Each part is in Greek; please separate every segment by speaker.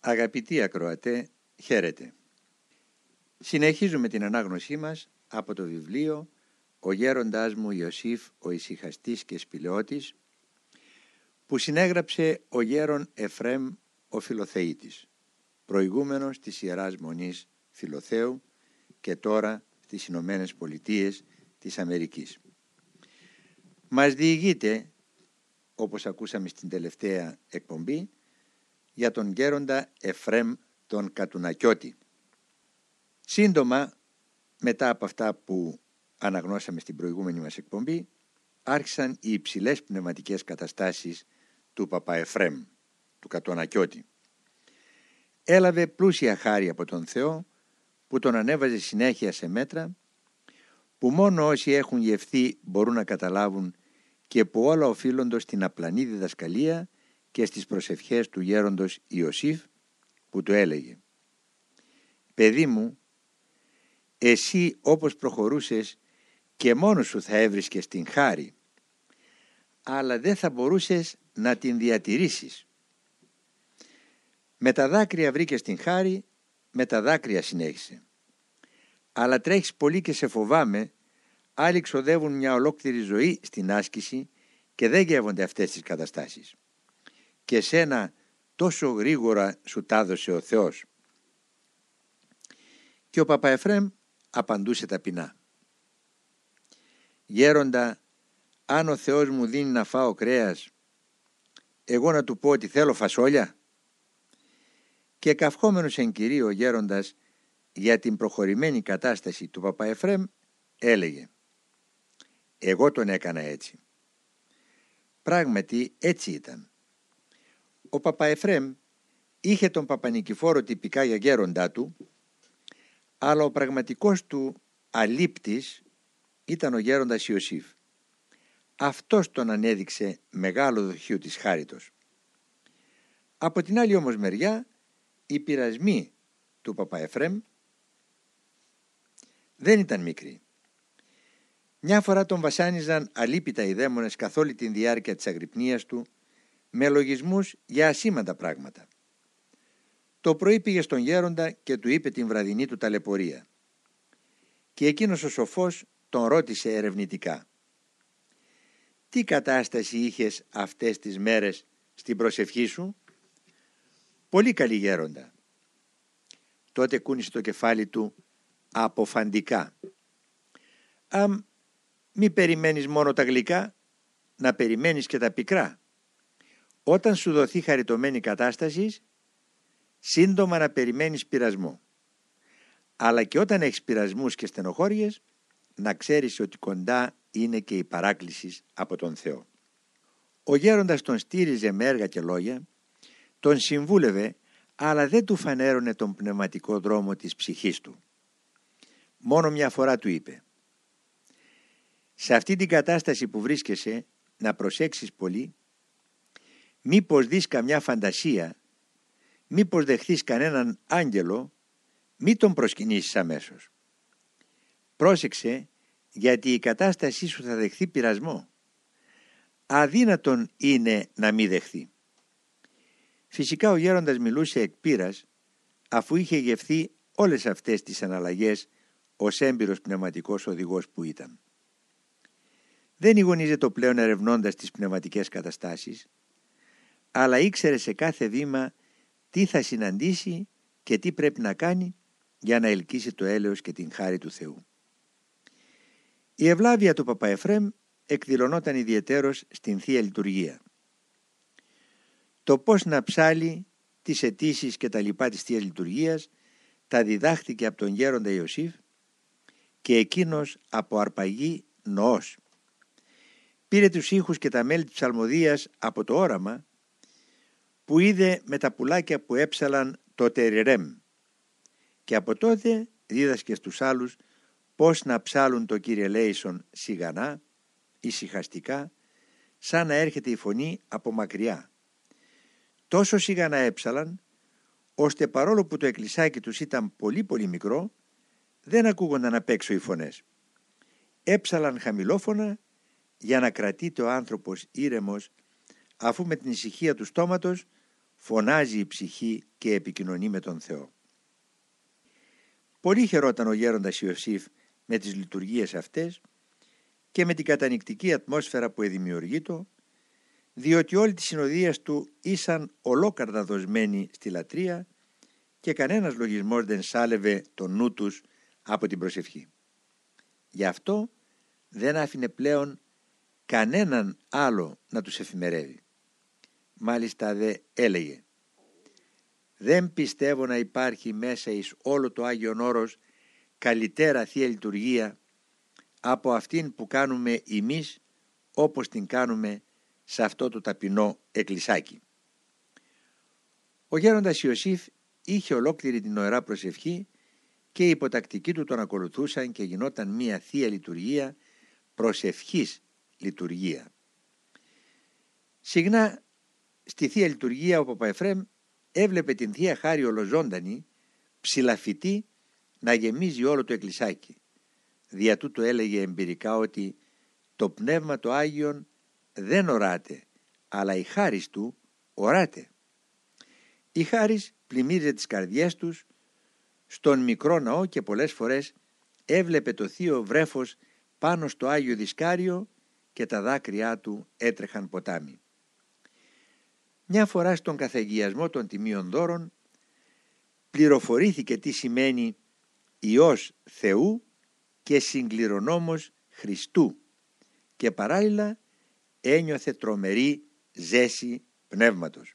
Speaker 1: Αγαπητοί ακροατέ, χαίρετε. Συνεχίζουμε την ανάγνωσή μας από το βιβλίο «Ο γέροντάς μου Ιωσήφ, ο ησυχαστής και σπηλαιώτης» που συνέγραψε ο γέρον Εφρέμ ο Φιλοθεήτης, προηγούμενος της Ιεράς Μονής Φιλοθέου και τώρα στις Ηνωμένες Πολιτείες της Αμερικής. Μας διηγείται, όπως ακούσαμε στην τελευταία εκπομπή, για τον γέροντα Εφρέμ τον Κατουνακιώτη. Σύντομα, μετά από αυτά που αναγνώσαμε στην προηγούμενη μας εκπομπή, άρχισαν οι υψηλές πνευματικές καταστάσεις του Παπα Εφρέμ, του Κατουνακιώτη. Έλαβε πλούσια χάρη από τον Θεό που τον ανέβαζε συνέχεια σε μέτρα που μόνο όσοι έχουν γευθεί μπορούν να καταλάβουν και που όλα οφείλονται στην απλανή διδασκαλία και στις προσευχές του γέροντος Ιωσήφ που του έλεγε «Παιδί μου, εσύ όπως προχωρούσες και μόνος σου θα έβρισκες την χάρη, αλλά δεν θα μπορούσες να την διατηρήσεις. Με τα δάκρυα βρήκες την χάρη, με τα δάκρυα συνέχισε. Αλλά τρέχεις πολύ και σε φοβάμαι, άλλοι ξοδεύουν μια ολόκληρη ζωή στην άσκηση και δεν γεύονται αυτές τις καταστάσεις και σένα τόσο γρήγορα σου τα έδωσε ο Θεός. Και ο Παπαεφρέμ απαντούσε ταπεινά. Γέροντα, αν ο Θεός μου δίνει να φάω κρέας, εγώ να του πω ότι θέλω φασόλια. Και καυχόμενος εν κυρίω ο γέροντας για την προχωρημένη κατάσταση του Παπαεφρέμ έλεγε «Εγώ τον έκανα έτσι». Πράγματι έτσι ήταν. Ο Παπαεφρέμ είχε τον Παπανικηφόρο τυπικά για γέροντά του, αλλά ο πραγματικός του αλήπτης ήταν ο γέροντας Ιωσήφ. Αυτός τον ανέδειξε μεγάλο δοχείο της χάριτος. Από την άλλη όμως μεριά, οι πειρασμοί του Παπαεφρέμ δεν ήταν μικροί. Μια φορά τον βασάνιζαν αλίπητα οι δαίμονες καθ' όλη την διάρκεια της αγρυπνίας του με λογισμούς για ασήμαντα πράγματα. Το πρωί πήγε στον γέροντα και του είπε την βραδινή του ταλαιπωρία. Και εκείνος ο σοφός τον ρώτησε ερευνητικά. «Τι κατάσταση είχες αυτές τις μέρες στην προσευχή σου» «Πολύ καλή γέροντα». Τότε κούνησε το κεφάλι του αποφαντικά. «Αμ, μη περιμένεις μόνο τα γλυκά, να περιμένεις και τα πικρά». Όταν σου δοθεί χαριτωμένη κατάστασης, σύντομα να περιμένεις πειρασμό. Αλλά και όταν έχεις πειρασμούς και στενοχώριες, να ξέρεις ότι κοντά είναι και η παράκλησης από τον Θεό. Ο γέροντας τον στήριζε με έργα και λόγια, τον συμβούλευε, αλλά δεν του φανέρωνε τον πνευματικό δρόμο της ψυχής του. Μόνο μια φορά του είπε «Σε αυτή την κατάσταση που βρίσκεσαι, να προσέξεις πολύ μήπως δεις καμιά φαντασία, μήπως δεχθείς κανέναν άγγελο, μη τον προσκυνήσεις αμέσως. Πρόσεξε γιατί η κατάστασή σου θα δεχθεί πειρασμό. Αδύνατον είναι να μη δεχθεί. Φυσικά ο γέροντας μιλούσε εκ πείρας, αφού είχε γευθεί όλες αυτές τις αναλλαγές ως έμπειρος πνευματικός οδηγός που ήταν. Δεν ηγονίζεται πλέον ερευνώντας τις πνευματικές καταστάσεις, αλλά ήξερε σε κάθε βήμα τι θα συναντήσει και τι πρέπει να κάνει για να ελκύσει το έλεος και την χάρη του Θεού. Η ευλάβεια του Παπαεφρέμ εκδηλωνόταν ιδιαιτέρως στην Θεία Λειτουργία. Το πώς να ψάλει τις αιτήσεις και τα λοιπά της Θείας Λειτουργίας τα διδάχθηκε από τον γέροντα Ιωσήφ και εκείνος από αρπαγή νοός. Πήρε τους ήχους και τα μέλη της ψαλμοδίας από το όραμα που είδε με τα πουλάκια που έψαλαν το τερερέμ και από τότε δίδασκε στους άλλους πώς να ψάλουν το Κύριε Λέισον σιγανά, ησυχαστικά, σαν να έρχεται η φωνή από μακριά. Τόσο σιγανά έψαλαν, ώστε παρόλο που το εκκλησάκι τους ήταν πολύ πολύ μικρό, δεν ακούγονταν απ' έξω οι φωνές. Έψαλαν χαμηλόφωνα για να κρατείται ο άνθρωπος ήρεμος, αφού με την ησυχία του στόματος φωνάζει η ψυχή και επικοινωνεί με τον Θεό. Πολύ χαιρόταν ο γέροντας Ιωσήφ με τις λειτουργίες αυτές και με την κατανικτική ατμόσφαιρα που εδημιουργεί το, διότι όλη τη συνοδεία του ήσαν ολόκαρδα δοσμένοι στη λατρεία και κανένας λογισμός δεν σάλευε το νου τους από την προσευχή. Γι' αυτό δεν άφηνε πλέον κανέναν άλλο να τους εφημερεύει. Μάλιστα δε έλεγε «Δεν πιστεύω να υπάρχει μέσα εις όλο το Άγιον Όρος καλύτερα Θεία Λειτουργία από αυτήν που κάνουμε εμείς όπως την κάνουμε σε αυτό το ταπεινό εκκλησάκι». Ο γέροντας Ιωσήφ είχε ολόκληρη την ωραία προσευχή και οι υποτακτικοί του τον ακολουθούσαν και γινόταν μία Θεία Λειτουργία προσευχής λειτουργία. Συχνά στη Θεία Λειτουργία ο Παπαεφρέμ έβλεπε την Θεία Χάρη ολοζώντανη, ψηλαφιτή, να γεμίζει όλο το εκκλησάκι. Δια τούτο έλεγε εμπειρικά ότι το Πνεύμα το Άγιον δεν οράται, αλλά η χάρις του οράται. Η χάρις πλημμύριζε τις καρδιές τους στον μικρό ναό και πολλές φορές έβλεπε το θείο βρέφος πάνω στο Άγιο Δισκάριο και τα δάκρυά του έτρεχαν ποτάμι. Μια φορά στον καθεγιασμό των τιμίων δώρων πληροφορήθηκε τι σημαίνει Υιός Θεού και συγκληρονόμος Χριστού και παράλληλα ένιωθε τρομερή ζέση πνεύματος.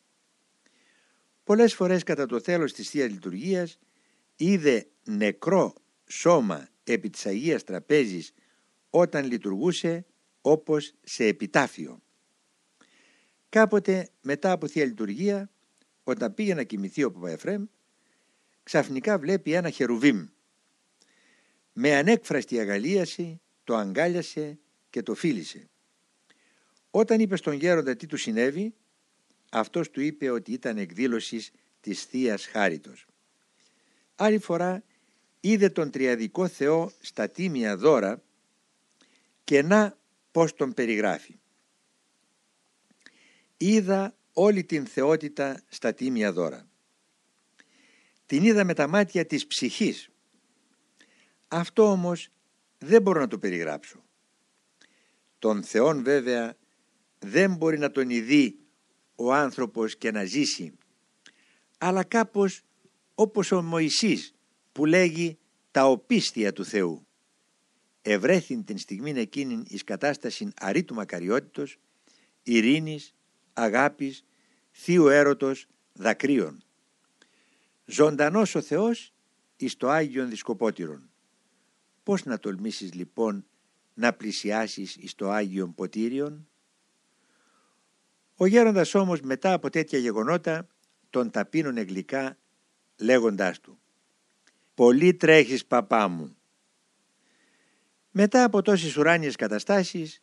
Speaker 1: Πολλές φορές κατά το τέλος της Θείας Λειτουργίας είδε νεκρό σώμα επί της Αγίας Τραπέζης όταν λειτουργούσε όπως σε επιτάφιο. Κάποτε μετά από Θεία Λειτουργία, όταν πήγε να κοιμηθεί ο Παπαεφρέμ, ξαφνικά βλέπει ένα χερουβίμ. Με ανέκφραστη αγαλίαση το αγκάλιασε και το φίλησε. Όταν είπε στον γέροντα τι του συνέβη, αυτός του είπε ότι ήταν εκδήλωσης της θείας Χάριτος. Άλλη φορά είδε τον Τριαδικό Θεό στα τίμια δώρα και να πώς τον περιγράφει. Είδα όλη την θεότητα στα τίμια δώρα. Την είδα με τα μάτια της ψυχής. Αυτό όμως δεν μπορώ να το περιγράψω. Τον Θεόν βέβαια δεν μπορεί να τον ειδεί ο άνθρωπος και να ζήσει, αλλά κάπως όπως ο Μωυσής που λέγει τα οπίστια του Θεού ευρέθην την στιγμή εκείνην εις κατάσταση αρήτου μακαριότητος, ειρήνης, αγάπης, θείου έρωτος, δακρύων. Ζωντανός ο Θεός εις το Άγιον Δισκοπότηρον. Πώς να τολμήσεις λοιπόν να πλησιάσεις εις το Άγιον Ποτήριον; Ο γέροντας όμως μετά από τέτοια γεγονότα τον ταπείνωνε γλυκά λέγοντάς του «Πολύ τρέχεις παπά μου, μετά από τόσες ουράνιες καταστάσεις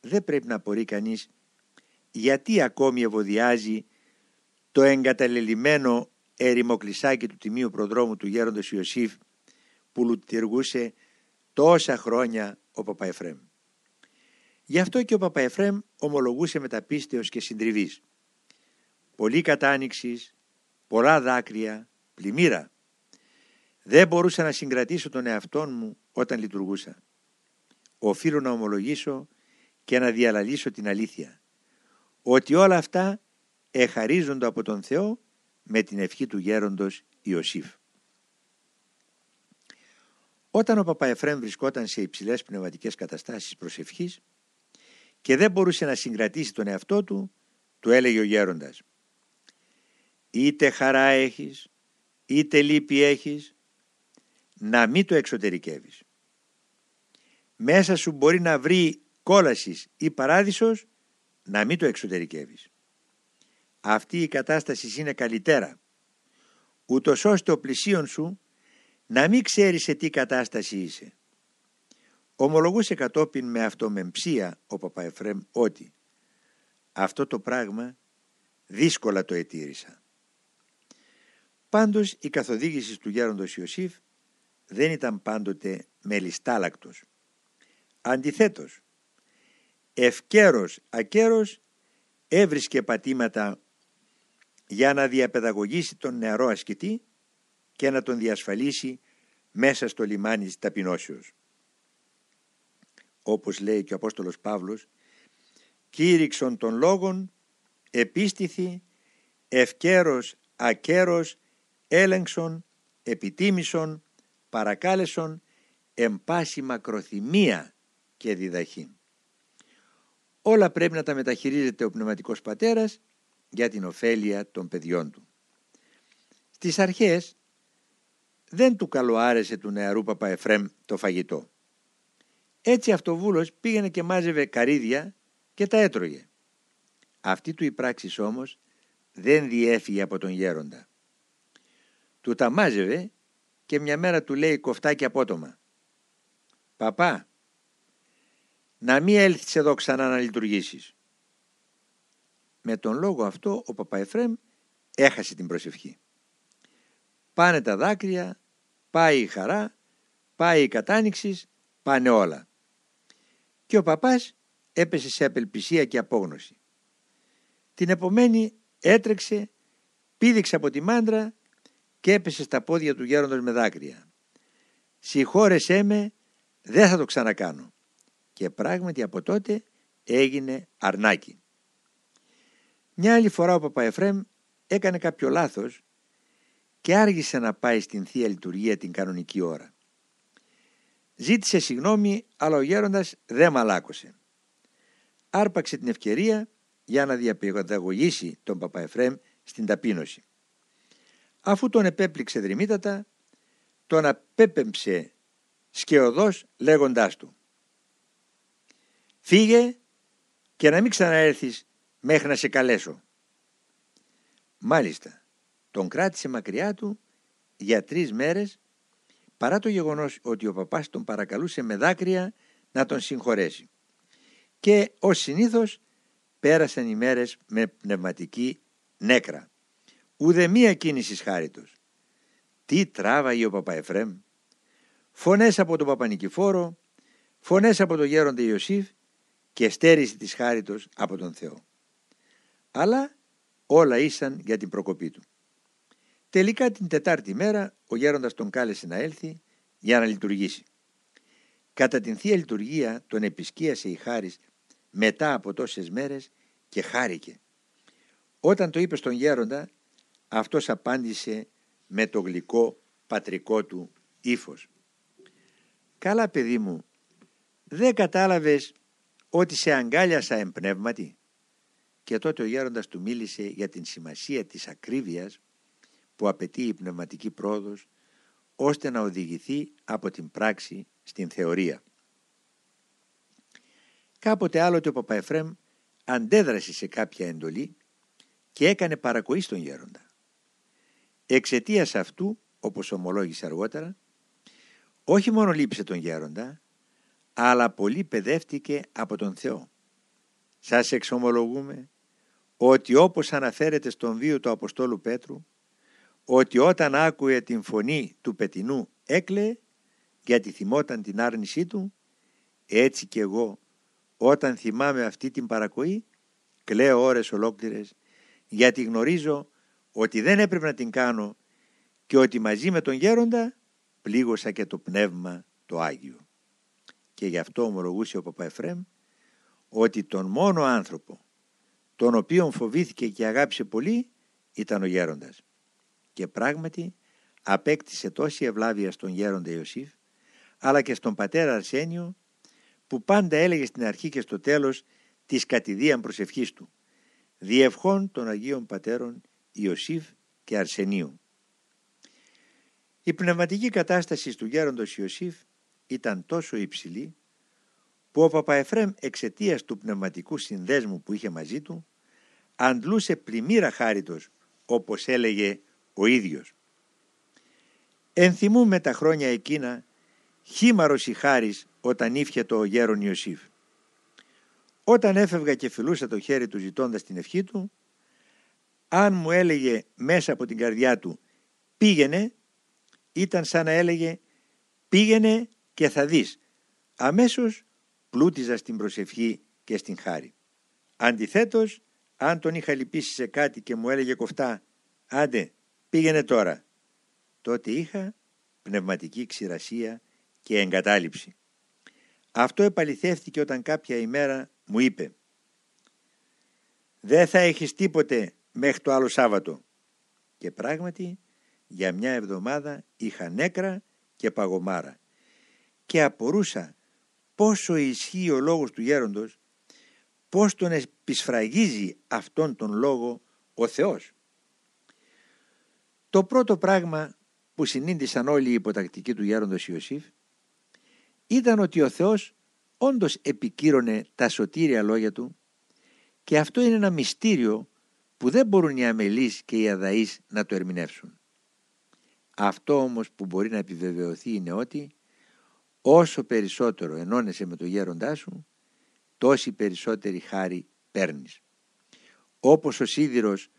Speaker 1: δεν πρέπει να απορεί κανείς γιατί ακόμη ευωδιάζει το εγκαταλελειμμένο ερημοκλεισάκι του τιμίου προδρόμου του γέροντος Ιωσήφ που λουτιργούσε τόσα χρόνια ο Παπαεφρέμ. Γι' αυτό και ο Παπαεφρέμ ομολογούσε μεταπίστεως και συντριβής. Πολύ κατάνοιξης, πολλά δάκρυα, πλημμύρα. Δεν μπορούσα να συγκρατήσω τον εαυτόν μου όταν λειτουργούσα οφείλω να ομολογήσω και να διαλαλήσω την αλήθεια ότι όλα αυτά εχαρίζονται από τον Θεό με την ευχή του γέροντος Ιωσήφ. Όταν ο Παπαεφρέμ βρισκόταν σε υψηλές πνευματικές καταστάσεις προσευχής και δεν μπορούσε να συγκρατήσει τον εαυτό του, του έλεγε ο γέροντας «Είτε χαρά έχεις, είτε λύπη έχεις, να μην το εξωτερικεύεις μέσα σου μπορεί να βρει κόλασης ή παράδεισος να μην το εξωτερικεύεις. Αυτή η κατάσταση είναι καλύτερα, ούτως ώστε ο πλησίον σου να μην ξέρεις σε τι κατάσταση είσαι. Ομολογούσε κατόπιν με αυτομεμψία ο Παπαεφρέμ ότι αυτό το πράγμα δύσκολα το ετήρησα. Πάντως η καθοδήγηση του γέροντος Ιωσήφ δεν ήταν πάντοτε μελιστάλακτος. Αντιθέτως, ευκαίρος ακέρος έβρισκε πατήματα για να διαπαιδαγωγήσει τον νεαρό ασκητή και να τον διασφαλίσει μέσα στο λιμάνι της ταπεινώσεως. Όπως λέει και ο Απόστολος Παύλος, κήρυξον των λόγων, επίστηθη, ευκαίρος, ακέρος, έλεγξον, επιτίμησον, παρακάλεσον, εμπάση μακροθυμία και διδαχή. Όλα πρέπει να τα μεταχειρίζεται ο Πνευματικός Πατέρας για την ωφέλεια των παιδιών του. Στις αρχές δεν του καλοάρεσε του νεαρού Παπαεφρέμ το φαγητό. Έτσι αυτοβούλος πήγαινε και μάζευε καρύδια και τα έτρωγε. Αυτή του η πράξη όμως δεν διέφυγε από τον γέροντα. Του τα μάζευε και μια μέρα του λέει κοφτάκι απότομα. «Παπά, να μην έλθεις εδώ ξανά να λειτουργήσεις». Με τον λόγο αυτό ο Παπαεφρέμ έχασε την προσευχή. Πάνε τα δάκρυα, πάει η χαρά, πάει η κατάνοιξη, πάνε όλα. Και ο παπάς έπεσε σε απελπισία και απόγνωση. Την επομένη έτρεξε, πήδηξε από τη μάντρα και έπεσε στα πόδια του γέροντος με δάκρυα. «Συγχώρεσέ με, δεν θα το ξανακάνω». Και πράγματι από τότε έγινε αρνάκι. Μια άλλη φορά ο Παπαεφρέμ έκανε κάποιο λάθος και άργησε να πάει στην Θεία Λειτουργία την κανονική ώρα. Ζήτησε συγνώμη, αλλά ο γέροντας δεν μαλάκωσε. Άρπαξε την ευκαιρία για να διαπαιδαγωγήσει τον Παπαεφρέμ στην ταπείνωση. Αφού τον επέπληξε δρυμύτατα, τον απέπεμψε σκεωδός λέγοντάς του «Φύγε και να μην ξαναέρθεις μέχρι να σε καλέσω». Μάλιστα, τον κράτησε μακριά του για τρεις μέρες παρά το γεγονός ότι ο παπάς τον παρακαλούσε με δάκρυα να τον συγχωρέσει. Και ως συνήθως πέρασαν οι μέρες με πνευματική νέκρα. Ουδεμία κίνηση χάριτος. Τι τράβαγε ο Παπαεφρέμ. Φωνές από τον Παπανικηφόρο, φωνές από τον γέροντα Ιωσήφ και στέρηση της χάριτος από τον Θεό. Αλλά όλα ήσαν για την προκοπή του. Τελικά την τετάρτη μέρα ο γέροντας τον κάλεσε να έλθει για να λειτουργήσει. Κατά την Θεία Λειτουργία τον επισκίασε η Χάρις μετά από τόσες μέρες και χάρηκε. Όταν το είπε στον γέροντα αυτός απάντησε με το γλυκό πατρικό του ύφος. «Καλά παιδί μου, δεν κατάλαβες ότι σε αγκάλιασα εμπνεύματι» και τότε ο γέροντας του μίλησε για την σημασία της ακρίβειας που απαιτεί η πνευματική πρόοδος ώστε να οδηγηθεί από την πράξη στην θεωρία. Κάποτε άλλοτε ο Παπαεφρέμ αντέδρασε σε κάποια εντολή και έκανε παρακοή στον γέροντα. Εξαιτίας αυτού, όπως ομολόγησε αργότερα, όχι μόνο λείψε τον γέροντα, αλλά πολύ παιδεύτηκε από τον Θεό. Σας εξομολογούμε ότι όπως αναφέρεται στον βίο του Αποστόλου Πέτρου, ότι όταν άκουε την φωνή του πετινού έκλαιε γιατί θυμόταν την άρνησή του έτσι και εγώ όταν θυμάμαι αυτή την παρακοή κλαίω ώρες ολόκληρες γιατί γνωρίζω ότι δεν έπρεπε να την κάνω και ότι μαζί με τον γέροντα πλήγωσα και το πνεύμα το Άγιο. Και γι' αυτό ομολογούσε ο Παπαεφρέμ ότι τον μόνο άνθρωπο τον οποίον φοβήθηκε και αγάπησε πολύ ήταν ο γέροντας και πράγματι απέκτησε τόση ευλάβεια στον γέροντα Ιωσήφ αλλά και στον πατέρα Αρσένιο που πάντα έλεγε στην αρχή και στο τέλος της κατηδίαν προσευχής του διευχών των Αγίων Πατέρων Ιωσήφ και Αρσενίου. Η πνευματική κατάσταση του γέροντος Ιωσήφ ήταν τόσο υψηλή που ο Παπαεφρέμ εξαιτίας του πνευματικού συνδέσμου που είχε μαζί του αντλούσε πλημμύρα χάριτος όπως έλεγε ο ίδιος. Ενθυμούμε τα χρόνια εκείνα χήμαρος η χάρις όταν ήφια το γέρον Ιωσήφ. Όταν έφευγα και φιλούσα το χέρι του ζητώντας την ευχή του, αν μου έλεγε μέσα από την καρδιά του πήγαινε, ήταν σαν να έλεγε πήγαινε και θα δεις. Αμέσως πλούτιζα στην προσευχή και στην χάρη. Αντιθέτως αν τον είχα λυπήσει σε κάτι και μου έλεγε κοφτά «Άντε, πήγαινε τώρα», τότε είχα πνευματική ξηρασία και εγκατάλειψη. Αυτό επαληθεύτηκε όταν κάποια ημέρα μου είπε «Δεν θα έχεις τίποτε μέχρι το άλλο Σάββατο». Και πράγματι για μια εβδομάδα είχα νέκρα και παγωμάρα και απορούσα πόσο ισχύει ο λόγος του γέροντος, πώς τον επισφραγίζει αυτόν τον λόγο ο Θεός. Το πρώτο πράγμα που συνήντησαν όλοι οι υποτακτικοί του γέροντος Ιωσήφ ήταν ότι ο Θεός όντως επικύρωνε τα σωτήρια λόγια του και αυτό είναι ένα μυστήριο που δεν μπορούν οι αμελείς και οι αδαείς να το ερμηνεύσουν. Αυτό όμως που μπορεί να επιβεβαιωθεί είναι ότι όσο περισσότερο ενώνεσαι με το γέροντά σου, τόση περισσότερη χάρη παίρνεις. Όπως ο σίδηρος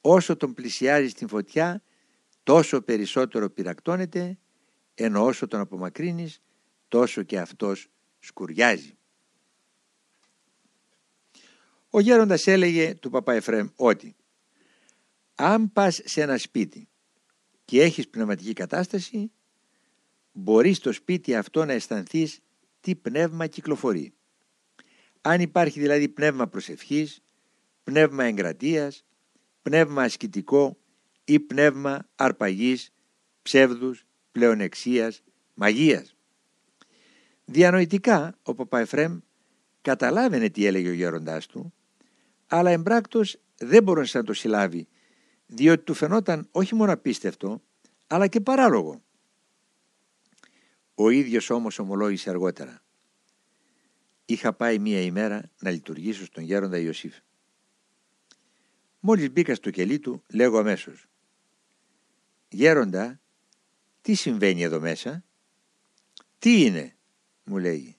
Speaker 1: όσο τον πλησιάζεις στην φωτιά, τόσο περισσότερο πυρακτώνεται, ενώ όσο τον απομακρύνεις, τόσο και αυτός σκουριάζει. Ο γέροντας έλεγε του παπά Εφραίμ ότι αν πας σε ένα σπίτι και έχεις πνευματική κατάσταση, μπορείς στο σπίτι αυτό να αισθανθείς τι πνεύμα κυκλοφορεί. Αν υπάρχει δηλαδή πνεύμα προσευχής, πνεύμα εγκρατείας, πνεύμα ασκητικό ή πνεύμα αρπαγής, ψεύδους, πλεονεξίας, μαγείας. Διανοητικά ο Παπαεφρέμ καταλάβαινε τι έλεγε ο γέροντάς του, αλλά εμπράκτος δεν μπορούσε να το συλλάβει, διότι του φαινόταν όχι μόνο απίστευτο, αλλά και παράλογο. Ο ίδιος όμως ομολόγησε αργότερα. Είχα πάει μία ημέρα να λειτουργήσω στον γέροντα Ιωσήφ. Μόλις μπήκα στο κελί του, λέγω αμέσως. «Γέροντα, τι συμβαίνει εδώ μέσα» «Τι είναι» μου λέει.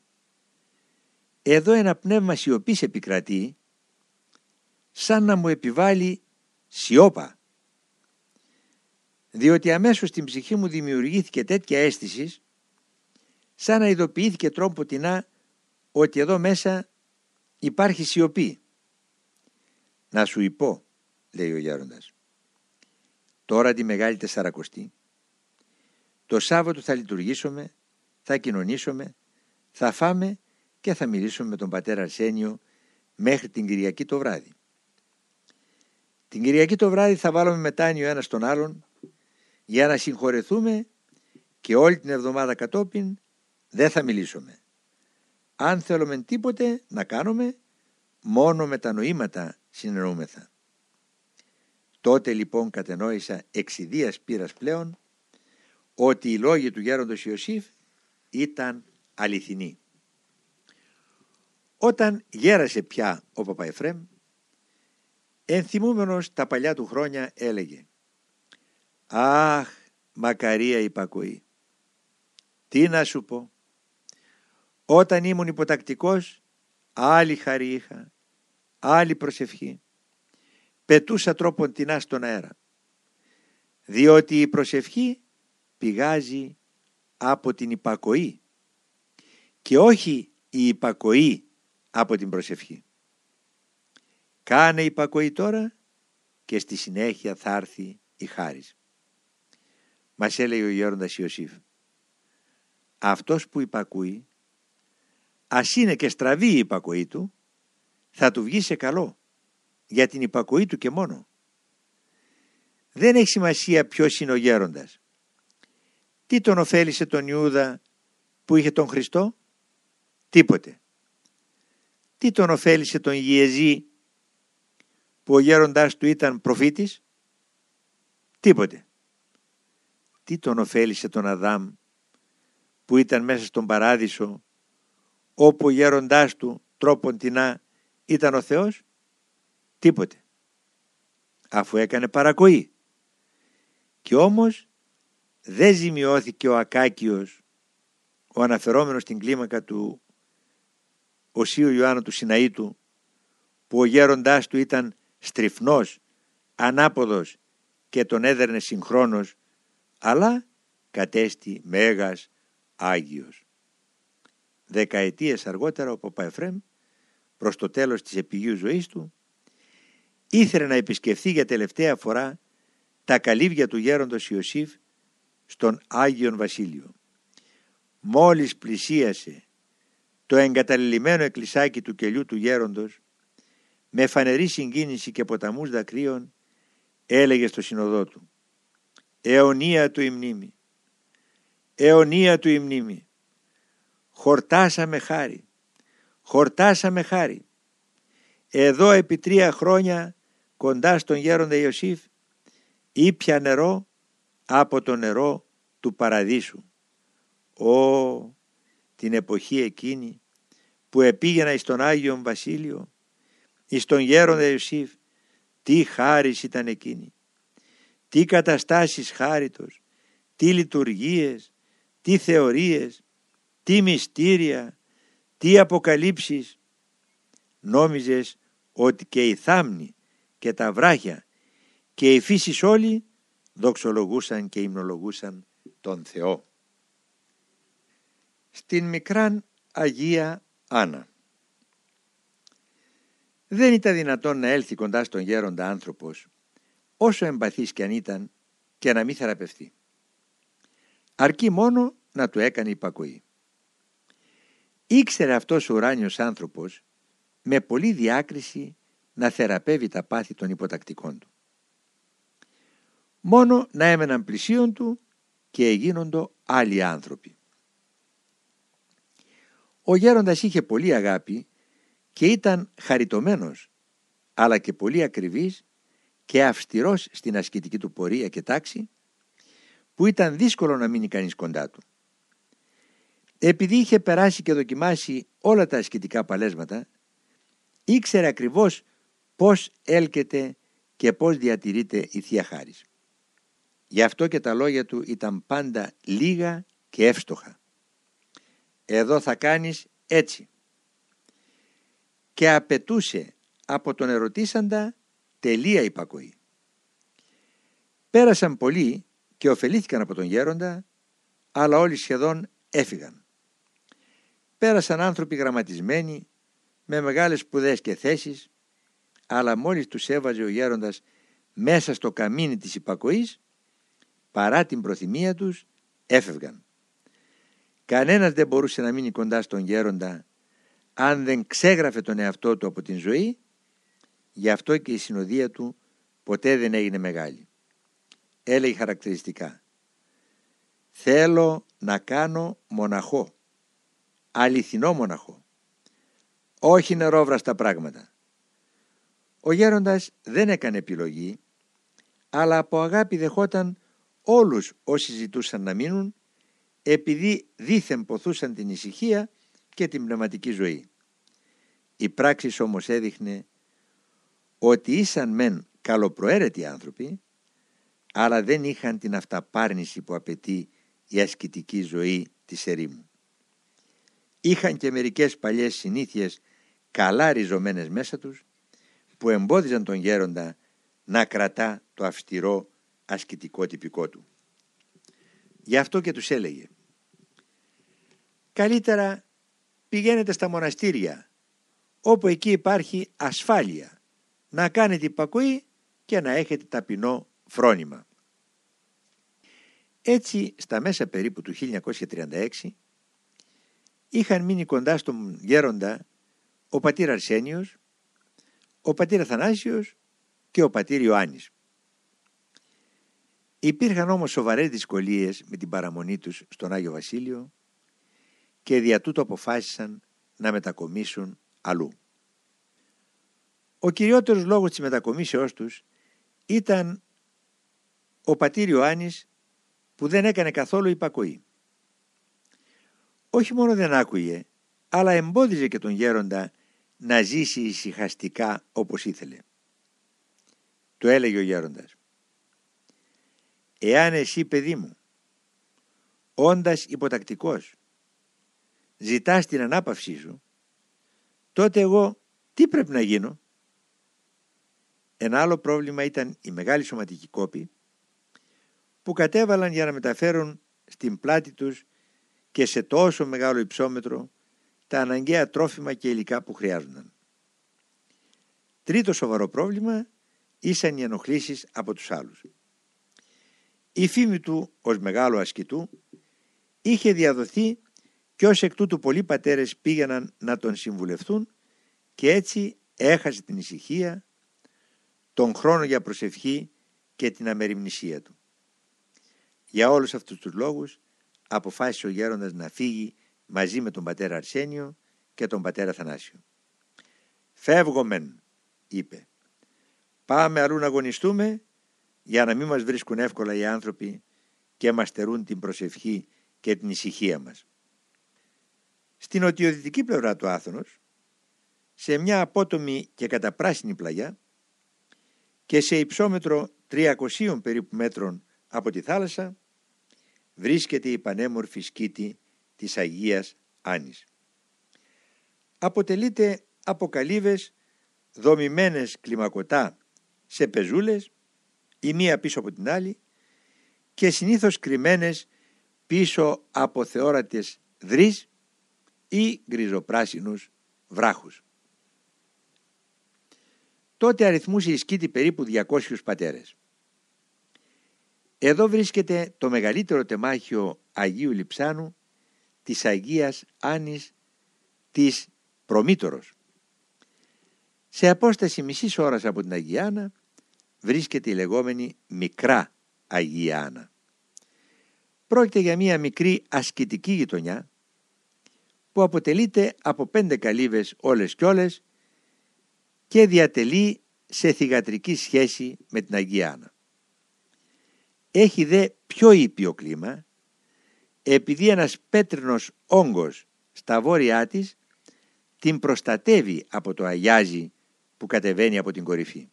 Speaker 1: «Εδώ ένα πνεύμα σιωπής επικρατεί σαν να μου επιβάλλει σιώπα» διότι αμέσως στην ψυχή μου δημιουργήθηκε τέτοια αίσθηση σαν να ειδοποιήθηκε τρομποτινά ότι εδώ μέσα υπάρχει σιωπή. Να σου υπώ, λέει ο Γέροντας. Τώρα τη Μεγάλη Τεσσαρακοστή. Το Σάββατο θα λειτουργήσουμε, θα κοινωνήσουμε, θα φάμε και θα μιλήσουμε με τον πατέρα Αρσένιο μέχρι την Κυριακή το βράδυ. Την Κυριακή το βράδυ θα βάλουμε μετάνιο ένα τον άλλον για να συγχωρεθούμε και όλη την εβδομάδα κατόπιν δεν θα μιλήσουμε. Αν θέλουμε τίποτε να κάνουμε, μόνο με τα νοήματα συνεννοούμεθα. Τότε λοιπόν κατενόησα εξιδίας πείρας πλέον ότι οι λόγοι του γέροντος Ιωσήφ ήταν αληθινοί. Όταν γέρασε πια ο Παπαεφρέμ, ενθυμούμενος τα παλιά του χρόνια έλεγε «Αχ, μακαρία υπακοή, τι να σου πω, όταν ήμουν υποτακτικός, άλλη χαρή είχα, άλλη προσευχή. Πετούσα τρόπον τεινά στον αέρα. Διότι η προσευχή πηγάζει από την υπακοή και όχι η υπακοή από την προσευχή. Κάνε υπακοή τώρα και στη συνέχεια θα έρθει η χάρις. Μας έλεγε ο Γέροντας Ιωσήφ. Αυτός που υπακούει ας είναι και στραβή η υπακοή του, θα του βγει σε καλό, για την υπακοή του και μόνο. Δεν έχει σημασία ποιος είναι ο γέροντας. Τι τον ωφέλησε τον Ιούδα που είχε τον Χριστό, τίποτε. Τι τον ωφέλησε τον Γιεζή που ο γέροντάς του ήταν προφήτης, τίποτε. Τι τον ωφέλησε τον Αδάμ που ήταν μέσα στον παράδεισο όπου ο γέροντάς του τρόπον τεινά ήταν ο Θεός τίποτε αφού έκανε παρακοή και όμως δεν ζημιώθηκε ο Ακάκιος ο αναφερόμενος στην κλίμακα του Οσίου Ιωάννου του Σιναήτου που ο γέροντάς του ήταν στριφνός, ανάποδος και τον έδερνε συγχρόνως αλλά κατέστη μέγας Άγιος. Δεκαετίες αργότερα ο Παπαεφρέμ προς το τέλος της επιγείου ζωής του ήθελε να επισκεφθεί για τελευταία φορά τα καλύβια του γέροντος Ιωσήφ στον Άγιον Βασίλειο. Μόλις πλησίασε το εγκαταλειμμένο εκκλησάκι του κελιού του γέροντος με φανερή συγκίνηση και ποταμούς δακρύων έλεγε στο συνοδό του «Αιωνία του η μνήμη, αιωνία του η μνήμη, χορτάσαμε χάρη, χορτάσαμε χάρη. Εδώ επί τρία χρόνια κοντά στον γέροντα Ιωσήφ ήπια νερό από το νερό του παραδείσου. Ω, την εποχή εκείνη που επήγαινα εις τον Άγιον Βασίλειο, εις τον γέροντα Ιωσήφ, τι χάρις ήταν εκείνη, τι καταστάσεις χάριτος, τι λειτουργίες, τι θεωρίες, τι μυστήρια, τι αποκαλύψεις. Νόμιζες ότι και οι θάμνοι και τα βράχια και οι φύσεις όλοι δοξολογούσαν και υμνολογούσαν τον Θεό. Στην μικράν Αγία Άννα δεν ήταν δυνατόν να έλθει κοντά στον γέροντα άνθρωπος όσο εμπαθής κι αν ήταν και να μην θεραπευτεί. Αρκεί μόνο να του έκανε υπακοή. Ήξερε αυτός ο ουράνιος άνθρωπος με πολλή διάκριση να θεραπεύει τα πάθη των υποτακτικών του. Μόνο να έμεναν πλησίον του και εγίνοντο άλλοι άνθρωποι. Ο γέροντας είχε πολύ αγάπη και ήταν χαριτωμένος, αλλά και πολύ ακριβής και αυστηρός στην ασκητική του πορεία και τάξη, που ήταν δύσκολο να μείνει κανείς κοντά του. Επειδή είχε περάσει και δοκιμάσει όλα τα ασκητικά παλέσματα, ήξερε ακριβώς πώς έλκεται και πώς διατηρείται η Θεία Χάρις. Γι' αυτό και τα λόγια του ήταν πάντα λίγα και εύστοχα. Εδώ θα κάνεις έτσι. Και απαιτούσε από τον ερωτήσαντα τελεία υπακοή. Πέρασαν πολλοί και ωφελήθηκαν από τον γέροντα, αλλά όλοι σχεδόν έφυγαν. Πέρασαν άνθρωποι γραμματισμένοι, με μεγάλες σπουδές και θέσεις, αλλά μόλις τους έβαζε ο γέροντας μέσα στο καμίνι της υπακοής, παρά την προθυμία τους, έφευγαν. Κανένας δεν μπορούσε να μείνει κοντά στον γέροντα αν δεν ξέγραφε τον εαυτό του από την ζωή, γι' αυτό και η συνοδεία του ποτέ δεν έγινε μεγάλη. Έλεγε χαρακτηριστικά «Θέλω να κάνω μοναχό, αληθινό μοναχό, όχι νερόβραστα πράγματα». Ο γέροντας δεν έκανε επιλογή, αλλά από αγάπη δεχόταν όλους όσοι ζητούσαν να μείνουν επειδή δήθεν ποθούσαν την ησυχία και την πνευματική ζωή. Η πράξη όμως έδειχνε ότι ήσαν μεν καλοπροαίρετοι άνθρωποι αλλά δεν είχαν την αυταπάρνηση που απαιτεί η ασκητική ζωή της ερήμου. Είχαν και μερικές παλιές συνήθειες καλά ριζωμένες μέσα τους που εμπόδιζαν τον γέροντα να κρατά το αυστηρό ασκητικό τυπικό του. Γι' αυτό και τους έλεγε «Καλύτερα πηγαίνετε στα μοναστήρια, όπου εκεί υπάρχει ασφάλεια, να κάνετε υπακοή και να έχετε ταπεινό φρόνημα». Έτσι, στα μέσα περίπου του 1936, είχαν μείνει κοντά στον γέροντα ο πατήρ Αρσένιος, ο πατήρ Αθανάσιος και ο πατήρ Ιωάννης. Υπήρχαν όμως σοβαρές δυσκολίες με την παραμονή τους στον Άγιο Βασίλειο και δια τούτο αποφάσισαν να μετακομίσουν αλλού. Ο κυριότερος λόγος της μετακομίσεώς τους ήταν ο πατήρ Ιωάννης που δεν έκανε καθόλου υπακοή. Όχι μόνο δεν άκουγε, αλλά εμπόδιζε και τον γέροντα να ζήσει ησυχαστικά όπως ήθελε. Του έλεγε ο γέροντας «Εάν εσύ παιδί μου, όντας υποτακτικός, ζητάς την ανάπαυσή σου, τότε εγώ τι πρέπει να γίνω» Ένα άλλο πρόβλημα ήταν η μεγάλη σωματική κόπη που κατέβαλαν για να μεταφέρουν στην πλάτη τους και σε τόσο μεγάλο υψόμετρο τα αναγκαία τρόφιμα και υλικά που χρειάζονταν. Τρίτο σοβαρό πρόβλημα ήσαν οι ενοχλήσεις από τους άλλους. Η φήμη του ως μεγάλο ασκητού είχε διαδοθεί και ως εκ τούτου πολλοί πατέρες πήγαιναν να τον συμβουλευτούν και έτσι έχασε την ησυχία, τον χρόνο για προσευχή και την αμεριμνησία του. Για όλους αυτούς τους λόγους αποφάσισε ο γέροντας να φύγει μαζί με τον πατέρα Αρσένιο και τον πατέρα Θανάσιο. «Φεύγομεν», είπε. «Πάμε αλλού να αγωνιστούμε για να μην μας βρίσκουν εύκολα οι άνθρωποι και μας στερούν την προσευχή και την ησυχία μας». Στην νοτιοδυτική πλευρά του Άθωνος, σε μια απότομη και καταπράσινη πλαγιά και σε υψόμετρο 300 περίπου μέτρων από τη θάλασσα, βρίσκεται η πανέμορφη σκήτη της Αγίας Άνης. Αποτελείται από καλύβες δομημένες κλιμακωτά σε πεζούλες, η μία πίσω από την άλλη και συνήθως κρυμμένες πίσω από θεόρατες δρύς ή γκριζοπράσινους βράχους. Τότε αριθμούσε η σκήτη περίπου 200 πατέρες. Εδώ βρίσκεται το μεγαλύτερο τεμάχιο Αγίου Λιψάνου της Αγίας Άνης της Προμήτωρος. Σε απόσταση μισής ώρας από την Αγία Άννα βρίσκεται η λεγόμενη Μικρά Αγία Άννα. Πρόκειται για μια μικρή ασκητική γειτονιά που αποτελείται από πέντε καλύβες όλες και όλες και διατελεί σε θυγατρική σχέση με την Αγία Άννα. Έχει δε πιο ήπιο κλίμα επειδή ένας πέτρινος όγκος στα βόρειά της την προστατεύει από το αγιάζι που κατεβαίνει από την κορυφή.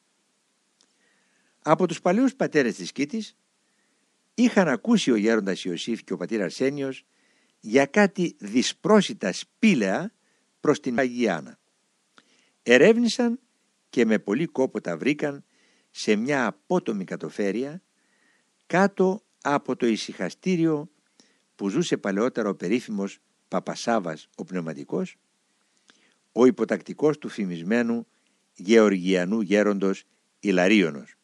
Speaker 1: Από τους παλαιούς πατέρες της Κίτης είχαν ακούσει ο γέροντας Ιωσήφ και ο πατήρ Αρσένιος για κάτι δυσπρόσιτα σπήλαια προς την Αγιάνα. Ερεύνησαν και με πολύ κόπο τα βρήκαν σε μια απότομη κατοφέρεια κάτω από το ησυχαστήριο που ζούσε παλαιότερα ο περίφημος Παπασάβας ο πνευματικός, ο υποτακτικός του φημισμένου Γεωργιανού γέροντος Ιλαρίωνος.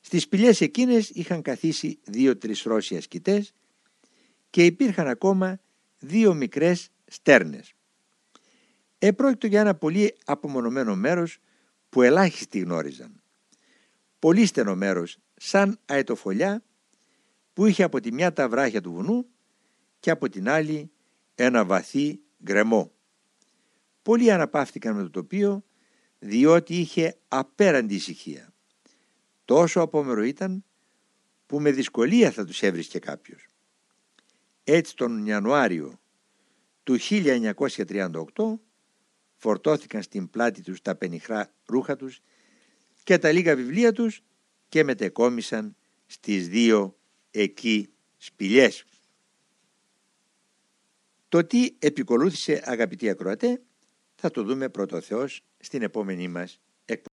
Speaker 1: Στις σπηλιές εκείνες είχαν καθίσει δύο-τρεις Ρώσοι ασκητές και υπήρχαν ακόμα δύο μικρές στέρνες. Επρόκειτο για ένα πολύ απομονωμένο μέρος που ελάχιστοι γνώριζαν. Πολύ στενό μέρος, σαν αετοφολιά, που είχε από τη μια τα βράχια του βουνού και από την άλλη ένα βαθύ γκρεμό. Πολλοί αναπαύτηκαν με το τοπίο διότι είχε απέραντη ησυχία. Τόσο απόμερο ήταν που με δυσκολία θα τους έβρισκε κάποιος. Έτσι τον Ιανουάριο του 1938 φορτώθηκαν στην πλάτη τους τα πενιχρά ρούχα τους και τα λίγα βιβλία τους και μετεκόμισαν στις δύο εκεί σπηλιές. Το τι επικολούθησε αγαπητοί ακροατέ θα το δούμε πρώτο Θεός στην επόμενή μας